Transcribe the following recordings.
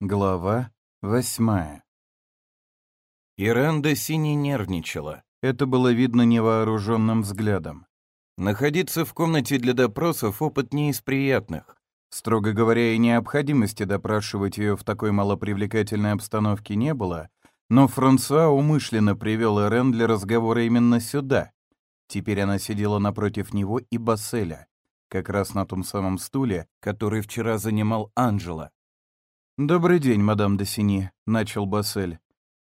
Глава восьмая Иранда сине нервничала. Это было видно невооруженным взглядом. Находиться в комнате для допросов — опыт не из приятных. Строго говоря, и необходимости допрашивать ее в такой малопривлекательной обстановке не было, но Франсуа умышленно привел Ирен для разговора именно сюда. Теперь она сидела напротив него и Басселя, как раз на том самом стуле, который вчера занимал Анжела. «Добрый день, мадам де Сини», — начал Бассель.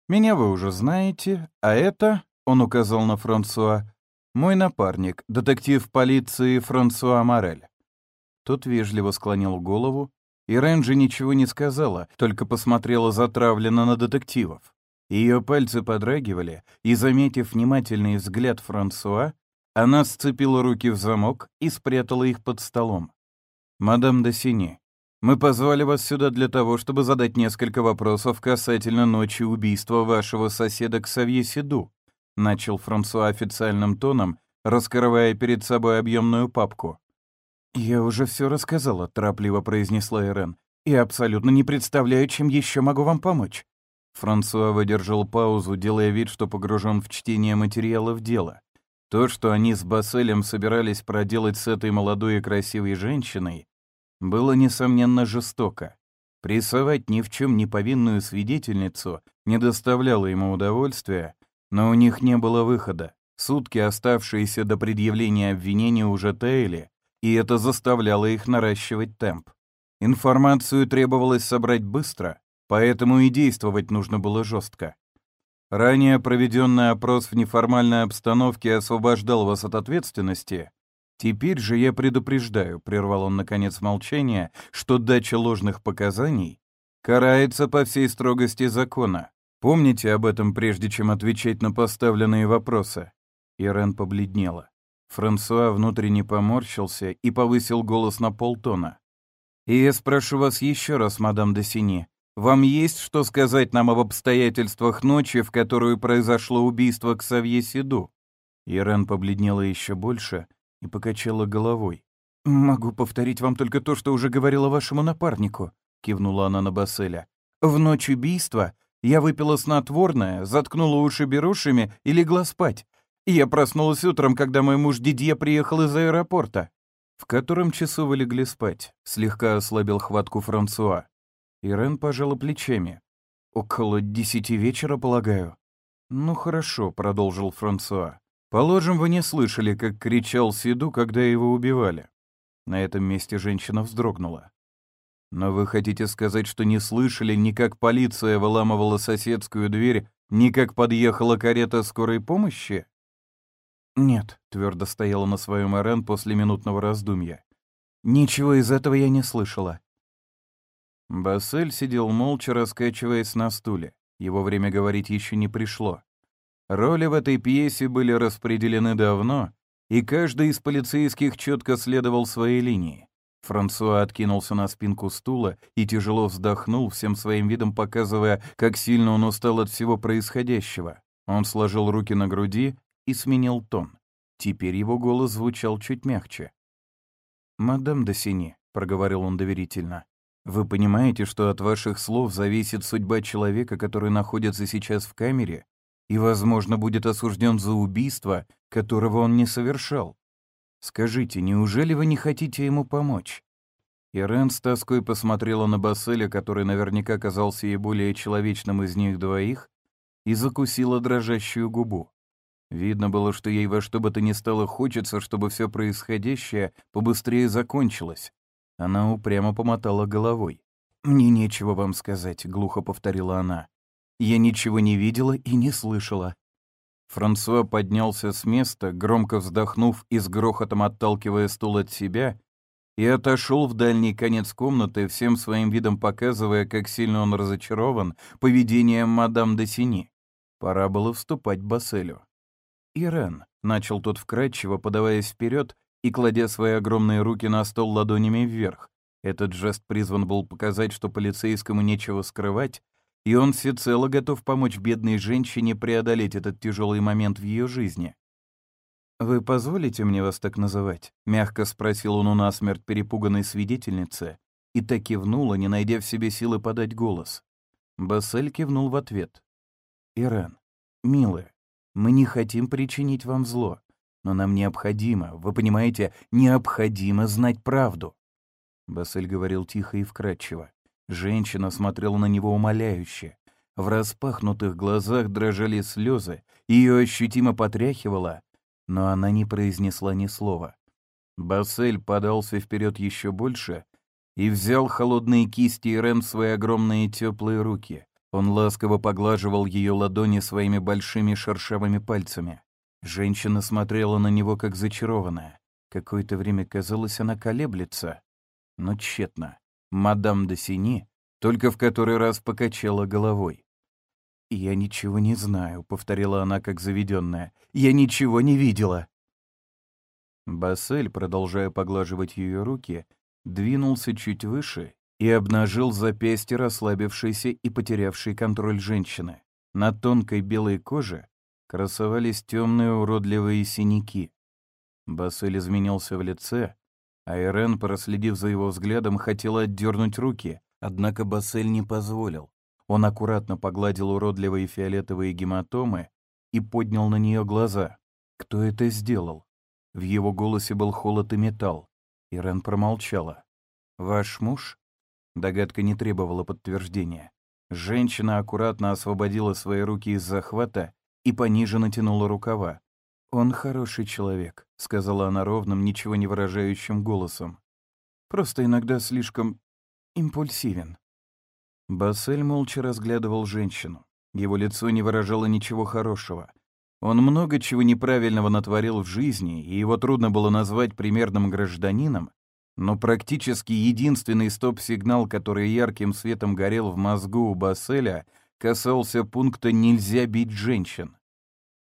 «Меня вы уже знаете, а это...» — он указал на Франсуа. «Мой напарник, детектив полиции Франсуа Морель». Тот вежливо склонил голову, и Рэнджи ничего не сказала, только посмотрела затравленно на детективов. Ее пальцы подрагивали, и, заметив внимательный взгляд Франсуа, она сцепила руки в замок и спрятала их под столом. «Мадам де Сини, мы позвали вас сюда для того, чтобы задать несколько вопросов касательно ночи убийства вашего соседа Ксавье Сиду», начал Франсуа официальным тоном, раскрывая перед собой объемную папку. «Я уже все рассказала», — торопливо произнесла Ирен, «и абсолютно не представляю, чем еще могу вам помочь». Франсуа выдержал паузу, делая вид, что погружен в чтение материалов дела. То, что они с Басселем собирались проделать с этой молодой и красивой женщиной, было, несомненно, жестоко. Прессовать ни в чем не повинную свидетельницу не доставляло ему удовольствия, но у них не было выхода. Сутки, оставшиеся до предъявления обвинения, уже таяли, и это заставляло их наращивать темп. Информацию требовалось собрать быстро, поэтому и действовать нужно было жестко. Ранее проведенный опрос в неформальной обстановке освобождал вас от ответственности, «Теперь же я предупреждаю», — прервал он наконец молчание, «что дача ложных показаний карается по всей строгости закона. Помните об этом, прежде чем отвечать на поставленные вопросы». Ирен побледнела. Франсуа внутренне поморщился и повысил голос на полтона. «И я спрошу вас еще раз, мадам де Сини, вам есть что сказать нам об обстоятельствах ночи, в которую произошло убийство Ксавье Сиду?» Ирен побледнела еще больше, и покачала головой. «Могу повторить вам только то, что уже говорила вашему напарнику», — кивнула она на Басселя. «В ночь убийства я выпила снотворное, заткнула уши берушами и легла спать. Я проснулась утром, когда мой муж Дидье приехал из аэропорта». «В котором часу вы легли спать?» — слегка ослабил хватку Франсуа. Ирен пожала плечами. «Около десяти вечера, полагаю». «Ну хорошо», — продолжил Франсуа. Положим, вы не слышали, как кричал Сиду, когда его убивали. На этом месте женщина вздрогнула. Но вы хотите сказать, что не слышали ни как полиция выламывала соседскую дверь, ни как подъехала карета скорой помощи? Нет, твердо стояла на своем Эрен после минутного раздумья. Ничего из этого я не слышала. Бассель сидел молча, раскачиваясь на стуле. Его время говорить еще не пришло. Роли в этой пьесе были распределены давно, и каждый из полицейских четко следовал своей линии. Франсуа откинулся на спинку стула и тяжело вздохнул, всем своим видом показывая, как сильно он устал от всего происходящего. Он сложил руки на груди и сменил тон. Теперь его голос звучал чуть мягче. «Мадам Досини», — проговорил он доверительно, — «вы понимаете, что от ваших слов зависит судьба человека, который находится сейчас в камере и, возможно, будет осужден за убийство, которого он не совершал. Скажите, неужели вы не хотите ему помочь?» Ирен с тоской посмотрела на Басселя, который наверняка казался ей более человечным из них двоих, и закусила дрожащую губу. Видно было, что ей во что бы то ни стало хочется, чтобы все происходящее побыстрее закончилось. Она упрямо помотала головой. «Мне нечего вам сказать», — глухо повторила она. Я ничего не видела и не слышала. Франсуа поднялся с места, громко вздохнув и с грохотом отталкивая стул от себя, и отошел в дальний конец комнаты, всем своим видом показывая, как сильно он разочарован поведением мадам де Сини. Пора было вступать к Басселю. «Ирен», — начал тот вкрадчиво, подаваясь вперед и кладя свои огромные руки на стол ладонями вверх. Этот жест призван был показать, что полицейскому нечего скрывать, и он всецело готов помочь бедной женщине преодолеть этот тяжелый момент в ее жизни. «Вы позволите мне вас так называть?» — мягко спросил он у насмерть перепуганной свидетельницы, и так кивнула, не найдя в себе силы подать голос. Бассель кивнул в ответ. «Ирен, милая, мы не хотим причинить вам зло, но нам необходимо, вы понимаете, необходимо знать правду». Бассель говорил тихо и вкрадчиво. Женщина смотрела на него умоляюще. В распахнутых глазах дрожали слезы, ее ощутимо потряхивало, но она не произнесла ни слова. Бассель подался вперед еще больше и взял холодные кисти Ирен в свои огромные теплые руки. Он ласково поглаживал ее ладони своими большими шершавыми пальцами. Женщина смотрела на него как зачарованная. Какое-то время казалось, она колеблется. Но тщетно. Мадам де Сини только в который раз покачала головой. «Я ничего не знаю», — повторила она как заведенная. «Я ничего не видела». Бассель, продолжая поглаживать ее руки, двинулся чуть выше и обнажил запястье расслабившейся и потерявшей контроль женщины. На тонкой белой коже красовались темные уродливые синяки. Бассель изменился в лице, а Ирен, проследив за его взглядом, хотела отдернуть руки, однако Бассель не позволил. Он аккуратно погладил уродливые фиолетовые гематомы и поднял на нее глаза. Кто это сделал? В его голосе был холод и металл. Ирен промолчала. «Ваш муж?» Догадка не требовала подтверждения. Женщина аккуратно освободила свои руки из захвата и пониже натянула рукава. «Он хороший человек», — сказала она ровным, ничего не выражающим голосом. «Просто иногда слишком импульсивен». Бассель молча разглядывал женщину. Его лицо не выражало ничего хорошего. Он много чего неправильного натворил в жизни, и его трудно было назвать примерным гражданином, но практически единственный стоп-сигнал, который ярким светом горел в мозгу у Басселя, касался пункта «нельзя бить женщин».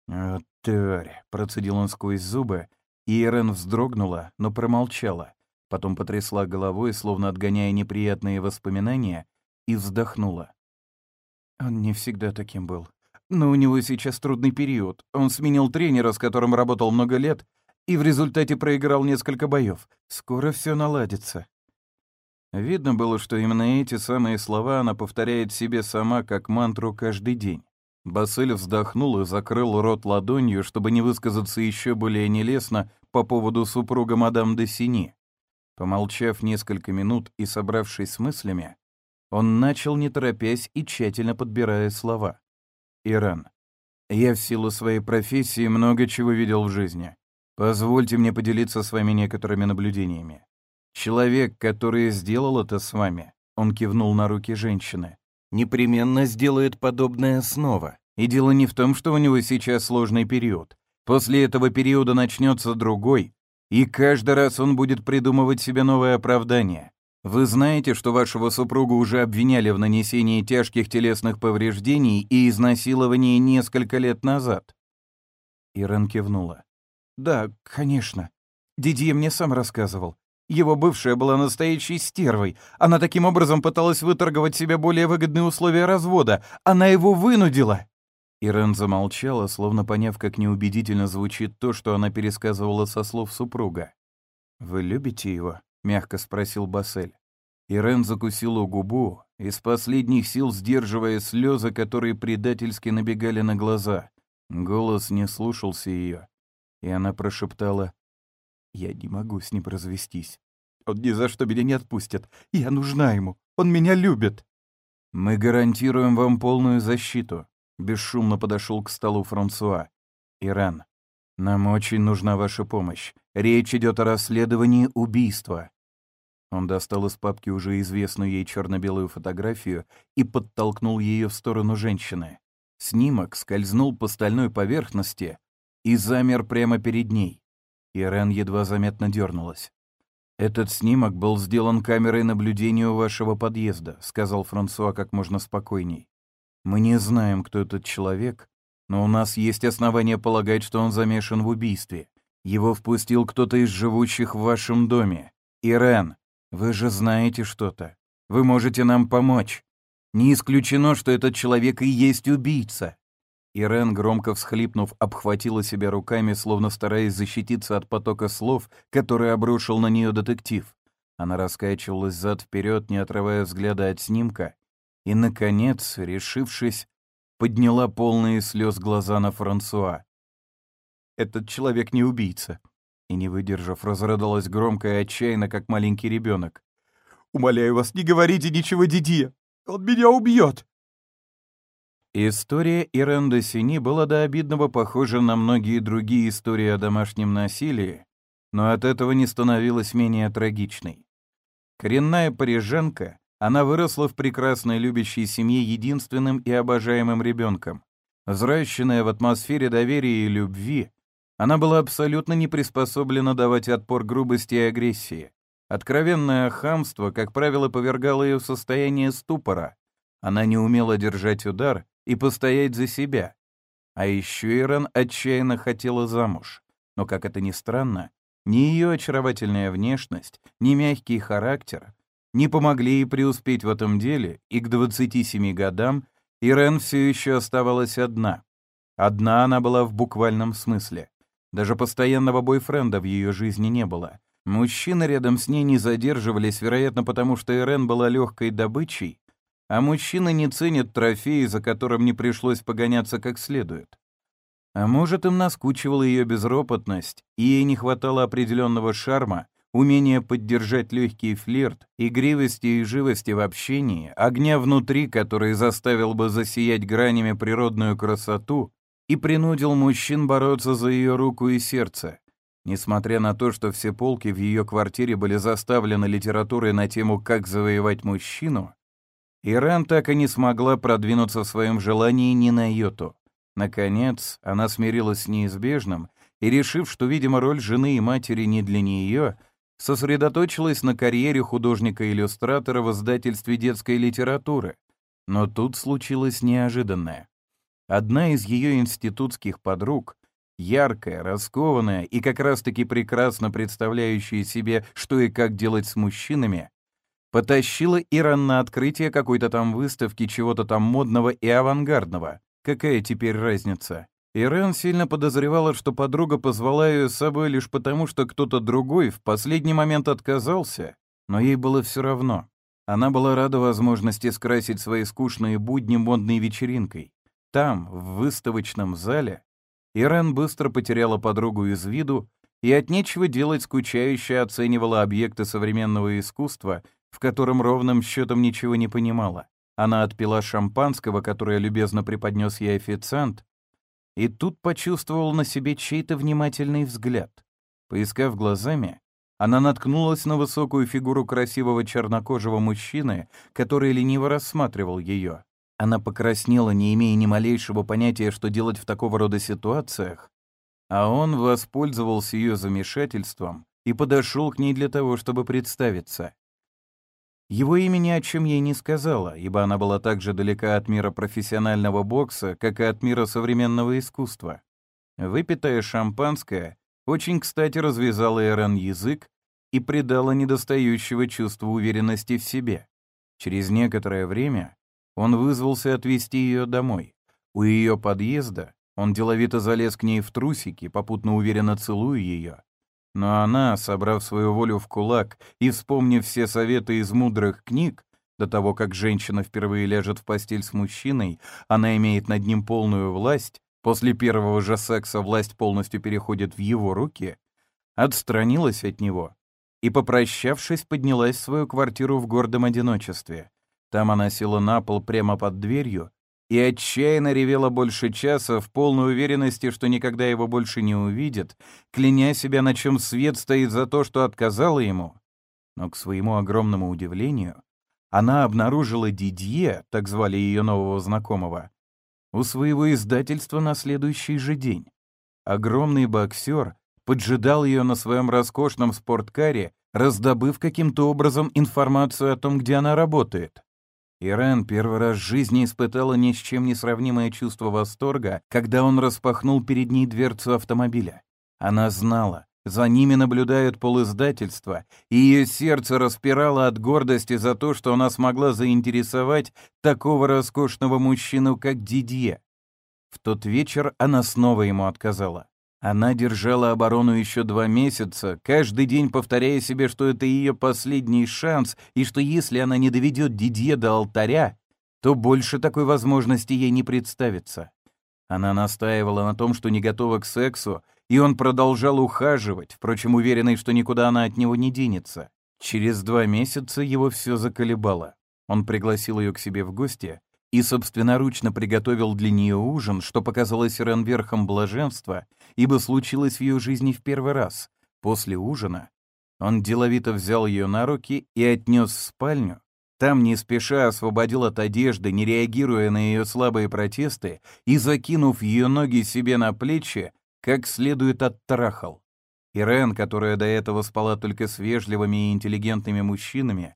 «О, тварь!» — процедил он сквозь зубы, и Ирен вздрогнула, но промолчала. Потом потрясла головой, словно отгоняя неприятные воспоминания, и вздохнула. «Он не всегда таким был. Но у него сейчас трудный период. Он сменил тренера, с которым работал много лет, и в результате проиграл несколько боев. Скоро все наладится. Видно было, что именно эти самые слова она повторяет себе сама как мантру каждый день. Бассель вздохнул и закрыл рот ладонью, чтобы не высказаться еще более нелестно по поводу супруга мадам де Сини. Помолчав несколько минут и собравшись с мыслями, он начал, не торопясь и тщательно подбирая слова. Иран. Я в силу своей профессии много чего видел в жизни. Позвольте мне поделиться с вами некоторыми наблюдениями. Человек, который сделал это с вами, он кивнул на руки женщины, непременно сделает подобное снова. И дело не в том, что у него сейчас сложный период. После этого периода начнется другой, и каждый раз он будет придумывать себе новое оправдание. Вы знаете, что вашего супруга уже обвиняли в нанесении тяжких телесных повреждений и изнасиловании несколько лет назад?» Ирен кивнула. «Да, конечно. Дидье мне сам рассказывал. Его бывшая была настоящей стервой. Она таким образом пыталась выторговать себе более выгодные условия развода. Она его вынудила!» Ирен замолчала, словно поняв, как неубедительно звучит то, что она пересказывала со слов супруга. «Вы любите его?» — мягко спросил Бассель. Ирен закусила губу, из последних сил сдерживая слезы, которые предательски набегали на глаза. Голос не слушался ее, и она прошептала, «Я не могу с ним развестись. Он ни за что меня не отпустит. Я нужна ему. Он меня любит». «Мы гарантируем вам полную защиту», — бесшумно подошел к столу Франсуа. «Иран, нам очень нужна ваша помощь. Речь идет о расследовании убийства. Он достал из папки уже известную ей черно-белую фотографию и подтолкнул ее в сторону женщины. Снимок скользнул по стальной поверхности и замер прямо перед ней. Ирен едва заметно дернулась. «Этот снимок был сделан камерой наблюдения у вашего подъезда», — сказал Франсуа как можно спокойней. «Мы не знаем, кто этот человек, но у нас есть основания полагать, что он замешан в убийстве. Его впустил кто-то из живущих в вашем доме. Ирен, вы же знаете что-то. Вы можете нам помочь. Не исключено, что этот человек и есть убийца». Ирен, громко всхлипнув, обхватила себя руками, словно стараясь защититься от потока слов, который обрушил на нее детектив. Она раскачивалась зад-вперед, не отрывая взгляда от снимка, и, наконец, решившись, подняла полные слез глаза на Франсуа. «Этот человек не убийца», и, не выдержав, разрыдалась громко и отчаянно, как маленький ребенок. «Умоляю вас, не говорите ничего Дидье! Он меня убьет!» История Ирен Сини была до обидного похожа на многие другие истории о домашнем насилии, но от этого не становилась менее трагичной. Коренная парижанка, она выросла в прекрасной любящей семье единственным и обожаемым ребенком. Взращенная в атмосфере доверия и любви, она была абсолютно не приспособлена давать отпор грубости и агрессии. Откровенное хамство, как правило, повергало ее в состояние ступора. Она не умела держать удар и постоять за себя. А еще Иран отчаянно хотела замуж. Но, как это ни странно, ни ее очаровательная внешность, ни мягкий характер не помогли ей преуспеть в этом деле, и к 27 годам Ирен все еще оставалась одна. Одна она была в буквальном смысле. Даже постоянного бойфренда в ее жизни не было. Мужчины рядом с ней не задерживались, вероятно, потому что Ирен была легкой добычей, а мужчины не ценят трофеи, за которым не пришлось погоняться как следует. А может, им наскучивала ее безропотность, и ей не хватало определенного шарма, умения поддержать легкий флирт, игривости и живости в общении, огня внутри, который заставил бы засиять гранями природную красоту и принудил мужчин бороться за ее руку и сердце. Несмотря на то, что все полки в ее квартире были заставлены литературой на тему «Как завоевать мужчину», Иран так и не смогла продвинуться в своем желании ни на йоту. Наконец, она смирилась с неизбежным и, решив, что, видимо, роль жены и матери не для нее, сосредоточилась на карьере художника-иллюстратора в издательстве детской литературы. Но тут случилось неожиданное. Одна из ее институтских подруг, яркая, раскованная и как раз-таки прекрасно представляющая себе, что и как делать с мужчинами, потащила Иран на открытие какой-то там выставки чего-то там модного и авангардного, Какая теперь разница? Ирен сильно подозревала, что подруга позвала ее с собой лишь потому, что кто-то другой в последний момент отказался, но ей было все равно. Она была рада возможности скрасить свои скучные будни модной вечеринкой. Там, в выставочном зале, Ирен быстро потеряла подругу из виду и от нечего делать скучающе оценивала объекты современного искусства, в котором ровным счетом ничего не понимала. Она отпила шампанского, которое любезно преподнес ей официант, и тут почувствовала на себе чей-то внимательный взгляд. Поискав глазами, она наткнулась на высокую фигуру красивого чернокожего мужчины, который лениво рассматривал ее. Она покраснела, не имея ни малейшего понятия, что делать в такого рода ситуациях, а он воспользовался ее замешательством и подошел к ней для того, чтобы представиться. Его имя ни о чем ей не сказала, ибо она была так же далека от мира профессионального бокса, как и от мира современного искусства. Выпитое шампанское очень кстати развязало Эрен язык и придало недостающего чувства уверенности в себе. Через некоторое время он вызвался отвезти ее домой. У ее подъезда он деловито залез к ней в трусики, попутно уверенно целуя ее. Но она, собрав свою волю в кулак и вспомнив все советы из мудрых книг, до того, как женщина впервые ляжет в постель с мужчиной, она имеет над ним полную власть, после первого же секса власть полностью переходит в его руки, отстранилась от него и, попрощавшись, поднялась в свою квартиру в гордом одиночестве. Там она села на пол прямо под дверью и отчаянно ревела больше часа в полной уверенности, что никогда его больше не увидит, кляня себя, на чем свет стоит за то, что отказала ему. Но, к своему огромному удивлению, она обнаружила Дидье, так звали ее нового знакомого, у своего издательства на следующий же день. Огромный боксер поджидал ее на своем роскошном спорткаре, раздобыв каким-то образом информацию о том, где она работает. Ирен первый раз в жизни испытала ни с чем не сравнимое чувство восторга, когда он распахнул перед ней дверцу автомобиля. Она знала, за ними наблюдают полиздательства, и ее сердце распирало от гордости за то, что она смогла заинтересовать такого роскошного мужчину, как Дидье. В тот вечер она снова ему отказала. Она держала оборону еще два месяца, каждый день повторяя себе, что это ее последний шанс, и что если она не доведет Дидье до алтаря, то больше такой возможности ей не представится. Она настаивала на том, что не готова к сексу, и он продолжал ухаживать, впрочем, уверенный, что никуда она от него не денется. Через два месяца его все заколебало. Он пригласил ее к себе в гости и собственноручно приготовил для нее ужин, что показалось Ирен верхом блаженства, ибо случилось в ее жизни в первый раз. После ужина он деловито взял ее на руки и отнес в спальню, там не спеша освободил от одежды, не реагируя на ее слабые протесты, и, закинув ее ноги себе на плечи, как следует оттрахал. Ирен, которая до этого спала только с вежливыми и интеллигентными мужчинами,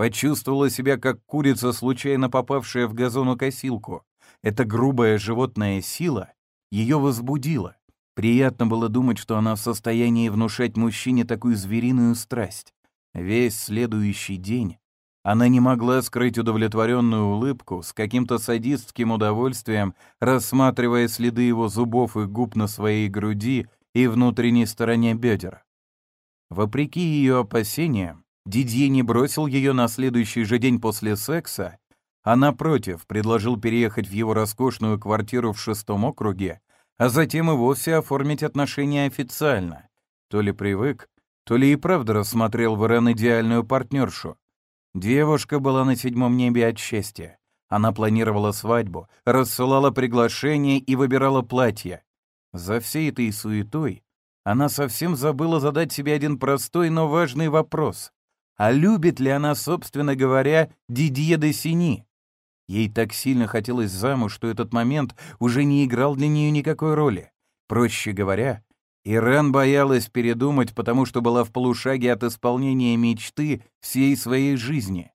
почувствовала себя как курица, случайно попавшая в газонокосилку. Эта грубая животная сила ее возбудила. Приятно было думать, что она в состоянии внушать мужчине такую звериную страсть. Весь следующий день она не могла скрыть удовлетворенную улыбку, с каким-то садистским удовольствием, рассматривая следы его зубов и губ на своей груди и внутренней стороне бедер. Вопреки ее опасениям, Дидье не бросил ее на следующий же день после секса, а напротив предложил переехать в его роскошную квартиру в шестом округе, а затем и вовсе оформить отношения официально. То ли привык, то ли и правда рассмотрел в Ирен идеальную партнершу, Девушка была на седьмом небе от счастья. Она планировала свадьбу, рассылала приглашения и выбирала платье. За всей этой суетой она совсем забыла задать себе один простой, но важный вопрос. А любит ли она, собственно говоря, Дидье де Сини? Ей так сильно хотелось замуж, что этот момент уже не играл для нее никакой роли. Проще говоря, Ирен боялась передумать, потому что была в полушаге от исполнения мечты всей своей жизни.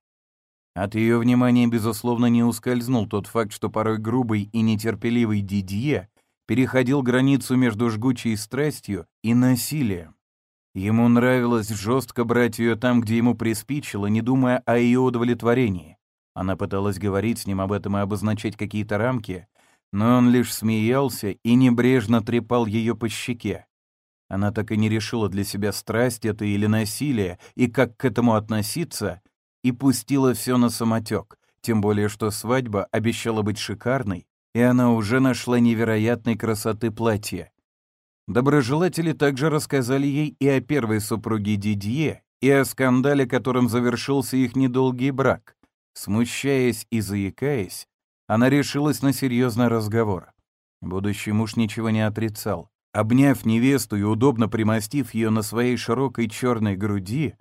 От ее внимания, безусловно, не ускользнул тот факт, что порой грубый и нетерпеливый Дидье переходил границу между жгучей страстью и насилием. Ему нравилось жестко брать ее там, где ему приспичило, не думая о ее удовлетворении. Она пыталась говорить с ним об этом и обозначать какие-то рамки, но он лишь смеялся и небрежно трепал ее по щеке. Она так и не решила для себя, страсть это или насилие, и как к этому относиться, и пустила все на самотек, тем более что свадьба обещала быть шикарной, и она уже нашла невероятной красоты платье. Доброжелатели также рассказали ей и о первой супруге Дидье, и о скандале, которым завершился их недолгий брак. Смущаясь и заикаясь, она решилась на серьезный разговор. Будущий муж ничего не отрицал. Обняв невесту и удобно примостив ее на своей широкой черной груди,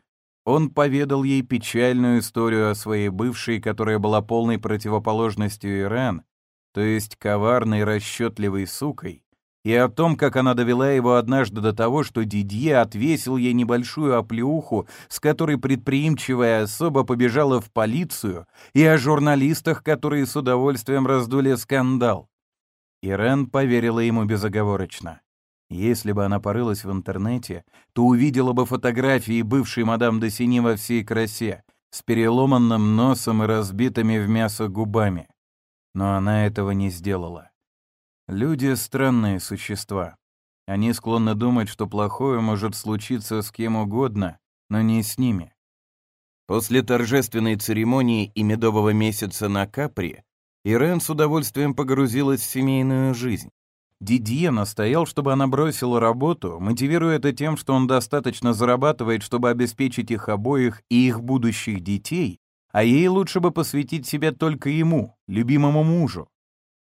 он поведал ей печальную историю о своей бывшей, которая была полной противоположностью Иран, то есть коварной расчетливой сукой, и о том, как она довела его однажды до того, что Дидье отвесил ей небольшую оплеуху, с которой предприимчивая особа побежала в полицию, и о журналистах, которые с удовольствием раздули скандал. Ирен поверила ему безоговорочно. Если бы она порылась в интернете, то увидела бы фотографии бывшей мадам де Сини во всей красе, с переломанным носом и разбитыми в мясо губами. Но она этого не сделала. Люди — странные существа. Они склонны думать, что плохое может случиться с кем угодно, но не с ними. После торжественной церемонии и медового месяца на Капри Ирен с удовольствием погрузилась в семейную жизнь. Дидье настоял, чтобы она бросила работу, мотивируя это тем, что он достаточно зарабатывает, чтобы обеспечить их обоих и их будущих детей, а ей лучше бы посвятить себя только ему, любимому мужу.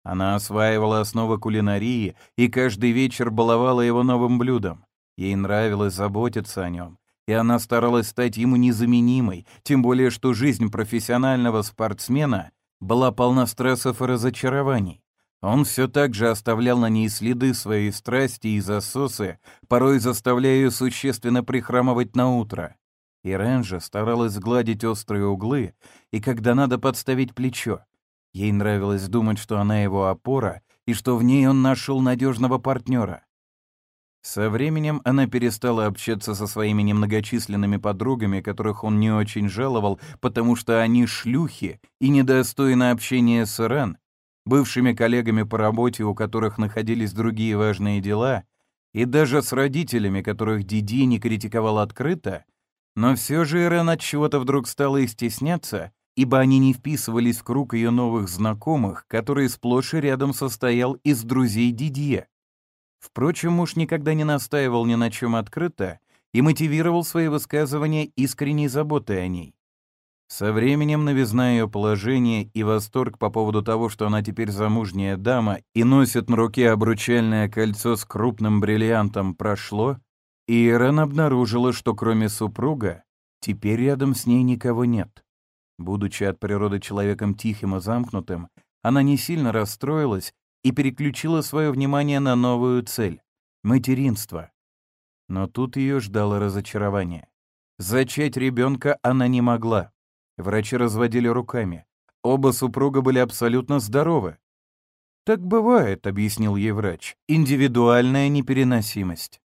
Она осваивала основы кулинарии и каждый вечер баловала его новым блюдом. Ей нравилось заботиться о нем, и она старалась стать ему незаменимой, тем более что жизнь профессионального спортсмена была полна стрессов и разочарований. Он все так же оставлял на ней следы своей страсти и засосы, порой заставляя ее существенно прихрамывать на утро. Ирен же старалась сгладить острые углы и, когда надо, подставить плечо. Ей нравилось думать, что она его опора и что в ней он нашел надежного партнера. Со временем она перестала общаться со своими немногочисленными подругами, которых он не очень жаловал, потому что они шлюхи и недостойны общения с Ирен, бывшими коллегами по работе, у которых находились другие важные дела, И даже с родителями, которых Диди не критиковал открыто, но все же Ирен от чего-то вдруг стала их стесняться, ибо они не вписывались в круг ее новых знакомых, который сплошь и рядом состоял из друзей Дидье. Впрочем, муж никогда не настаивал ни на чем открыто и мотивировал свои высказывания искренней заботой о ней. Со временем новизна ее положения и восторг по поводу того, что она теперь замужняя дама и носит на руке обручальное кольцо с крупным бриллиантом, прошло, и Ирен обнаружила, что кроме супруга, теперь рядом с ней никого нет. Будучи от природы человеком тихим и замкнутым, она не сильно расстроилась и переключила свое внимание на новую цель — материнство. Но тут ее ждало разочарование. Зачать ребенка она не могла. Врачи разводили руками. Оба супруга были абсолютно здоровы. «Так бывает», — объяснил ей врач, — «индивидуальная непереносимость».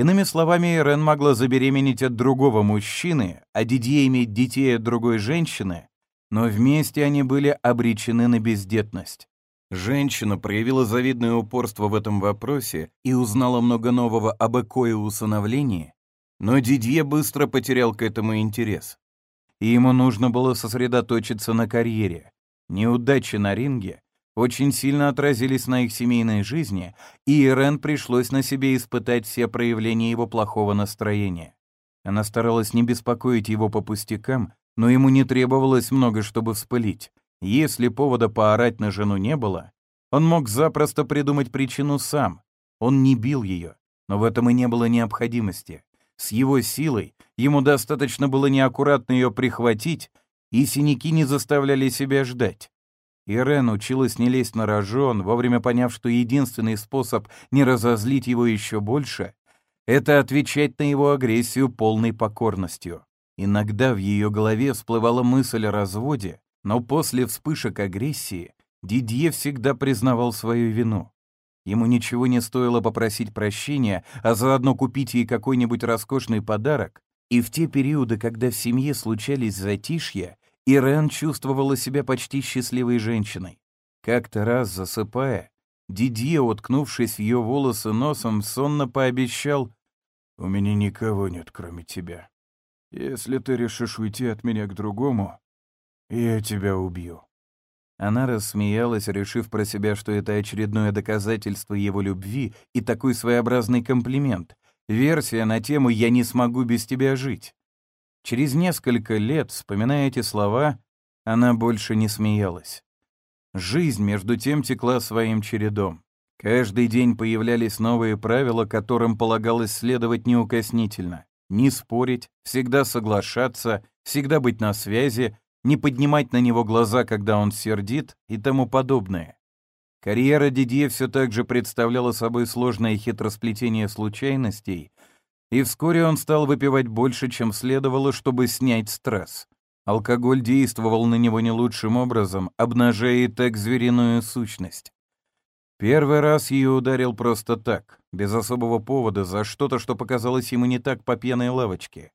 Иными словами, Ирен могла забеременеть от другого мужчины, а Дидье иметь детей от другой женщины, но вместе они были обречены на бездетность. Женщина проявила завидное упорство в этом вопросе и узнала много нового об ЭКО и усыновлении, но Дидье быстро потерял к этому интерес и ему нужно было сосредоточиться на карьере. Неудачи на ринге очень сильно отразились на их семейной жизни, и Ирен пришлось на себе испытать все проявления его плохого настроения. Она старалась не беспокоить его по пустякам, но ему не требовалось много, чтобы вспылить. Если повода поорать на жену не было, он мог запросто придумать причину сам. Он не бил ее, но в этом и не было необходимости. С его силой ему достаточно было неаккуратно ее прихватить, и синяки не заставляли себя ждать. Ирен училась не лезть на рожон, вовремя поняв, что единственный способ не разозлить его еще больше — это отвечать на его агрессию полной покорностью. Иногда в ее голове всплывала мысль о разводе, но после вспышек агрессии Дидье всегда признавал свою вину. Ему ничего не стоило попросить прощения, а заодно купить ей какой-нибудь роскошный подарок. И в те периоды, когда в семье случались затишья, Ирен чувствовала себя почти счастливой женщиной. Как-то раз, засыпая, Дидье, уткнувшись в ее волосы носом, сонно пообещал «У меня никого нет, кроме тебя. Если ты решишь уйти от меня к другому, я тебя убью». Она рассмеялась, решив про себя, что это очередное доказательство его любви и такой своеобразный комплимент. Версия на тему «Я не смогу без тебя жить». Через несколько лет, вспоминая эти слова, она больше не смеялась. Жизнь, между тем, текла своим чередом. Каждый день появлялись новые правила, которым полагалось следовать неукоснительно. Не спорить, всегда соглашаться, всегда быть на связи, не поднимать на него глаза, когда он сердит и тому подобное. Карьера Дидье все так же представляла собой сложное хитросплетение случайностей, и вскоре он стал выпивать больше, чем следовало, чтобы снять стресс. Алкоголь действовал на него не лучшим образом, обнажая и так звериную сущность. Первый раз ее ударил просто так, без особого повода, за что-то, что показалось ему не так по пьяной лавочке.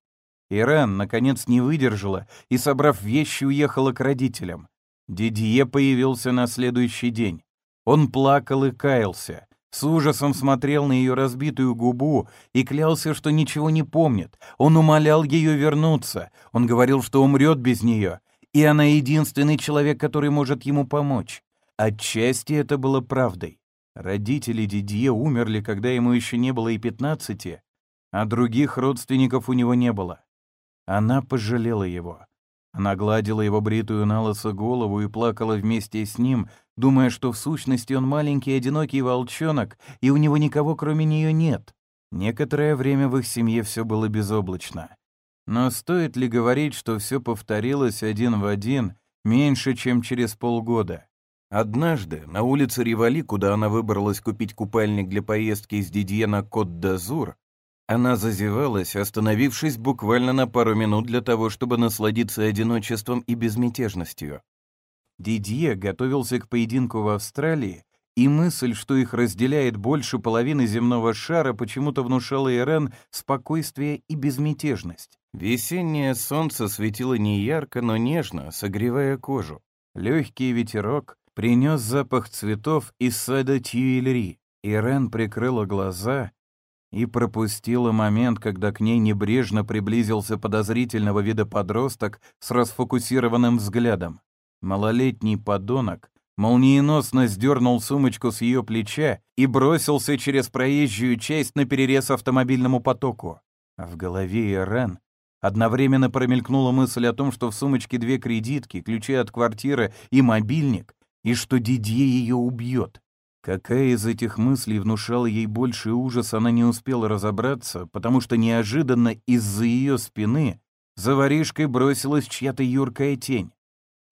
Ирен, наконец, не выдержала и, собрав вещи, уехала к родителям. Дидье появился на следующий день. Он плакал и каялся, с ужасом смотрел на ее разбитую губу и клялся, что ничего не помнит. Он умолял ее вернуться. Он говорил, что умрет без нее, и она единственный человек, который может ему помочь. Отчасти это было правдой. Родители Дидье умерли, когда ему еще не было и пятнадцати, а других родственников у него не было. Она пожалела его. Она гладила его бритую на голову и плакала вместе с ним, думая, что в сущности он маленький одинокий волчонок, и у него никого кроме нее нет. Некоторое время в их семье все было безоблачно. Но стоит ли говорить, что все повторилось один в один меньше, чем через полгода? Однажды на улице Ривали, куда она выбралась купить купальник для поездки из Дидье на Кот-д'Азур, она зазевалась, остановившись буквально на пару минут для того, чтобы насладиться одиночеством и безмятежностью. Дидье готовился к поединку в Австралии, и мысль, что их разделяет больше половины земного шара, почему-то внушала Ирен спокойствие и безмятежность. Весеннее солнце светило не ярко, но нежно, согревая кожу. Легкий ветерок принес запах цветов из сада Тюильри, Ирен прикрыла глаза и пропустила момент, когда к ней небрежно приблизился подозрительного вида подросток с расфокусированным взглядом. Малолетний подонок молниеносно сдернул сумочку с ее плеча и бросился через проезжую часть на перерез автомобильному потоку. В голове Ирен одновременно промелькнула мысль о том, что в сумочке две кредитки, ключи от квартиры и мобильник, и что Дидье ее убьет. Какая из этих мыслей внушала ей больше ужас, она не успела разобраться, потому что неожиданно из-за ее спины за воришкой бросилась чья-то юркая тень.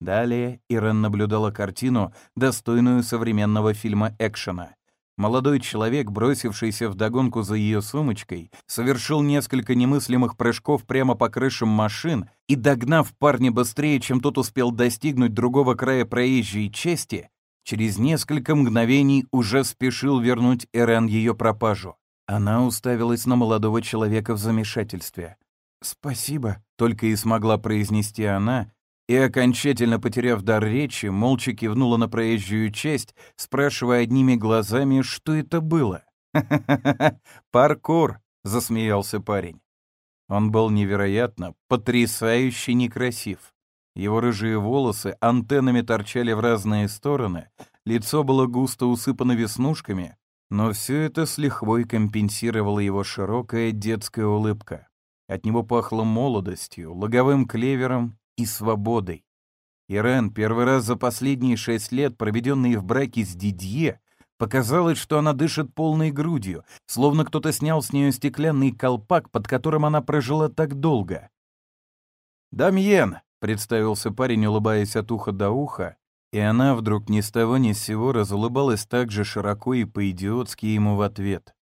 Далее Ирен наблюдала картину, достойную современного фильма экшена. Молодой человек, бросившийся в догонку за ее сумочкой, совершил несколько немыслимых прыжков прямо по крышам машин и, догнав парня быстрее, чем тот успел достигнуть другого края проезжей части, через несколько мгновений уже спешил вернуть Эрен ее пропажу. Она уставилась на молодого человека в замешательстве. «Спасибо», — только и смогла произнести она, и, окончательно потеряв дар речи, молча кивнула на проезжую часть, спрашивая одними глазами, что это было. «Ха-ха-ха! Паркур!» — засмеялся парень. Он был невероятно, потрясающе некрасив. Его рыжие волосы антеннами торчали в разные стороны, лицо было густо усыпано веснушками, но все это с лихвой компенсировала его широкая детская улыбка. От него пахло молодостью, логовым клевером и свободой. Ирен, первый раз за последние шесть лет, проведенные в браке с Дидье, показалось, что она дышит полной грудью, словно кто-то снял с нее стеклянный колпак, под которым она прожила так долго. «Дамьен!» — представился парень, улыбаясь от уха до уха, и она вдруг ни с того ни с сего разулыбалась так же широко и по-идиотски ему в ответ.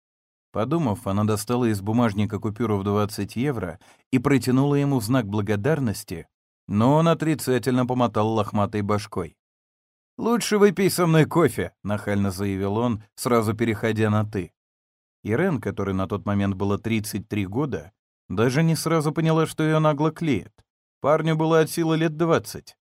Подумав, она достала из бумажника купюру в 20 евро и протянула ему в знак благодарности, но он отрицательно помотал лохматой башкой. «Лучше выпей со мной кофе», — нахально заявил он, сразу переходя на «ты». Ирен, которой на тот момент было 33 года, даже не сразу поняла, что ее нагло клеит. Парню было от силы лет 20.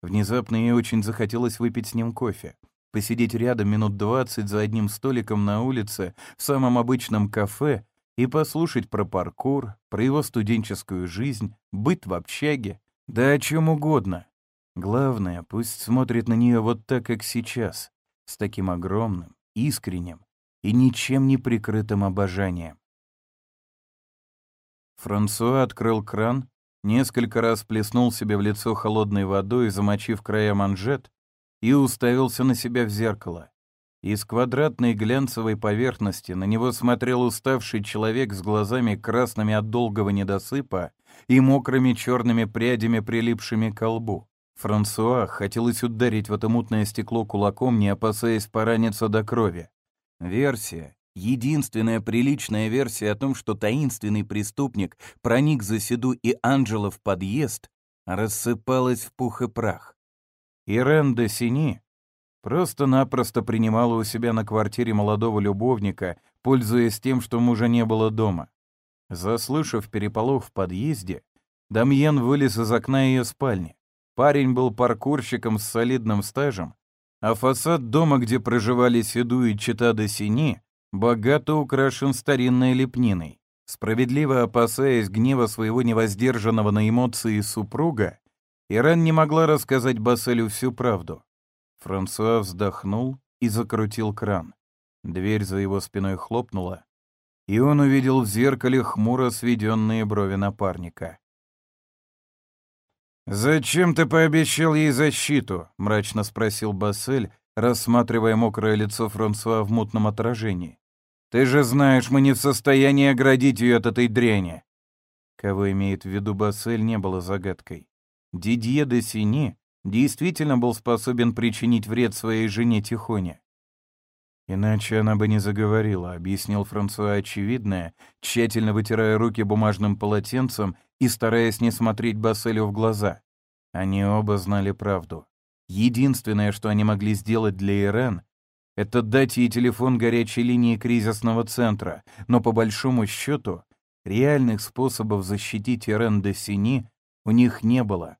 Внезапно ей очень захотелось выпить с ним кофе, посидеть рядом минут 20 за одним столиком на улице в самом обычном кафе и послушать про паркур, про его студенческую жизнь, быт в общаге, да о чем угодно. Главное, пусть смотрит на нее вот так, как сейчас, с таким огромным, искренним и ничем не прикрытым обожанием. Франсуа открыл кран, несколько раз плеснул себе в лицо холодной водой, замочив края манжет, и уставился на себя в зеркало. Из квадратной глянцевой поверхности на него смотрел уставший человек с глазами красными от долгого недосыпа и мокрыми черными прядями, прилипшими к лбу. Франсуа хотелось ударить в это мутное стекло кулаком, не опасаясь пораниться до крови. Версия, единственная приличная версия о том, что таинственный преступник проник за Седу и Анджело в подъезд, рассыпалась в пух и прах. Ирен де Сини просто-напросто принимала у себя на квартире молодого любовника, пользуясь тем, что мужа не было дома. Заслышав переполох в подъезде, Дамьен вылез из окна ее спальни. Парень был паркурщиком с солидным стажем, а фасад дома, где проживали Седу и Чита до Сини, богато украшен старинной лепниной. Справедливо опасаясь гнева своего невоздержанного на эмоции супруга, Иран не могла рассказать Басселю всю правду. Франсуа вздохнул и закрутил кран. Дверь за его спиной хлопнула, и он увидел в зеркале хмуро сведенные брови напарника. «Зачем ты пообещал ей защиту?» — мрачно спросил Бассель, рассматривая мокрое лицо Франсуа в мутном отражении. «Ты же знаешь, мы не в состоянии оградить ее от этой дряни». Кого имеет в виду Бассель, не было загадкой. Дидье де Сини действительно был способен причинить вред своей жене Тихоне. «Иначе она бы не заговорила», — объяснил Франсуа очевидное, тщательно вытирая руки бумажным полотенцем и стараясь не смотреть Басселю в глаза. Они оба знали правду. Единственное, что они могли сделать для Ирен, это дать ей телефон горячей линии кризисного центра, но по большому счету реальных способов защитить Ирен де Сини у них не было.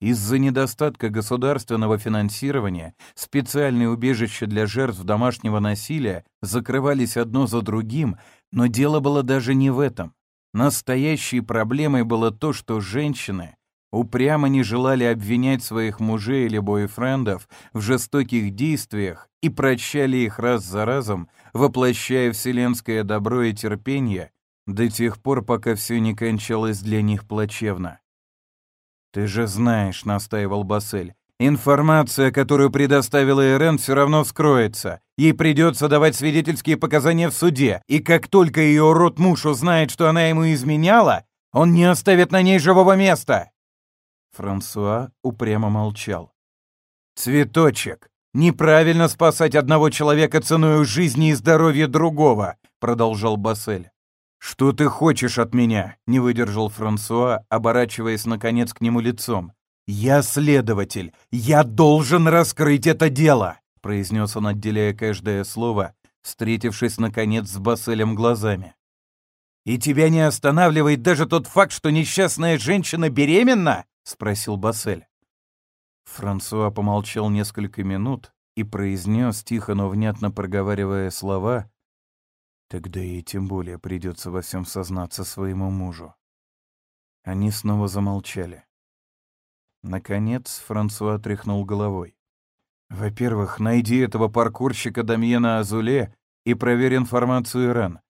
Из-за недостатка государственного финансирования специальные убежища для жертв домашнего насилия закрывались одно за другим, но дело было даже не в этом. Настоящей проблемой было то, что женщины упрямо не желали обвинять своих мужей или бойфрендов в жестоких действиях и прощали их раз за разом, воплощая вселенское добро и терпение до тех пор, пока все не кончалось для них плачевно. «Ты же знаешь», — настаивал Бассель, «информация, которую предоставила Ирен, все равно вскроется. Ей придется давать свидетельские показания в суде, и как только ее род-муж узнает, что она ему изменяла, он не оставит на ней живого места». Франсуа упрямо молчал. «Цветочек, неправильно спасать одного человека ценой жизни и здоровья другого», продолжал Бассель. «Что ты хочешь от меня?» — не выдержал Франсуа, оборачиваясь, наконец, к нему лицом. «Я следователь! Я должен раскрыть это дело!» — произнес он, отделяя каждое слово, встретившись, наконец, с Басселем глазами. «И тебя не останавливает даже тот факт, что несчастная женщина беременна?» — спросил Бассель. Франсуа помолчал несколько минут и произнес, тихо, но внятно проговаривая слова, Тогда ей тем более придется во всем сознаться своему мужу. Они снова замолчали. Наконец Франсуа тряхнул головой. «Во-первых, найди этого паркурщика Дамьена Азуле и проверь информацию Иран.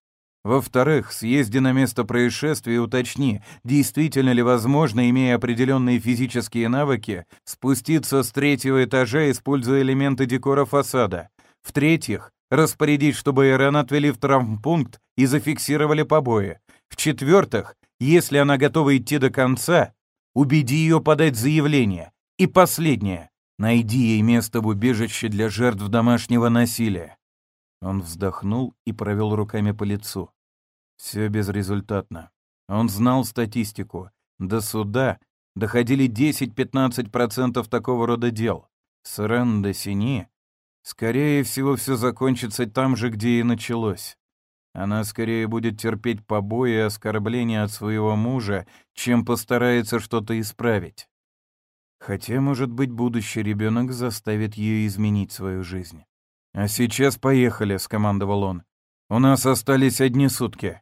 Во-вторых, съезди на место происшествия и уточни, действительно ли возможно, имея определенные физические навыки, спуститься с третьего этажа, используя элементы декора фасада. В-третьих, Распорядить, чтобы Ирен отвели в травмпункт и зафиксировали побои. В-четвертых, если она готова идти до конца, убеди ее подать заявление. И последнее. Найди ей место в убежище для жертв домашнего насилия. Он вздохнул и провел руками по лицу. Все безрезультатно. Он знал статистику. До суда доходили 10-15% такого рода дел. С Рен до Сини Скорее всего, все закончится там же, где и началось. Она скорее будет терпеть побои и оскорбления от своего мужа, чем постарается что-то исправить. Хотя, может быть, будущий ребенок заставит ее изменить свою жизнь. «А сейчас поехали», — скомандовал он. «У нас остались одни сутки».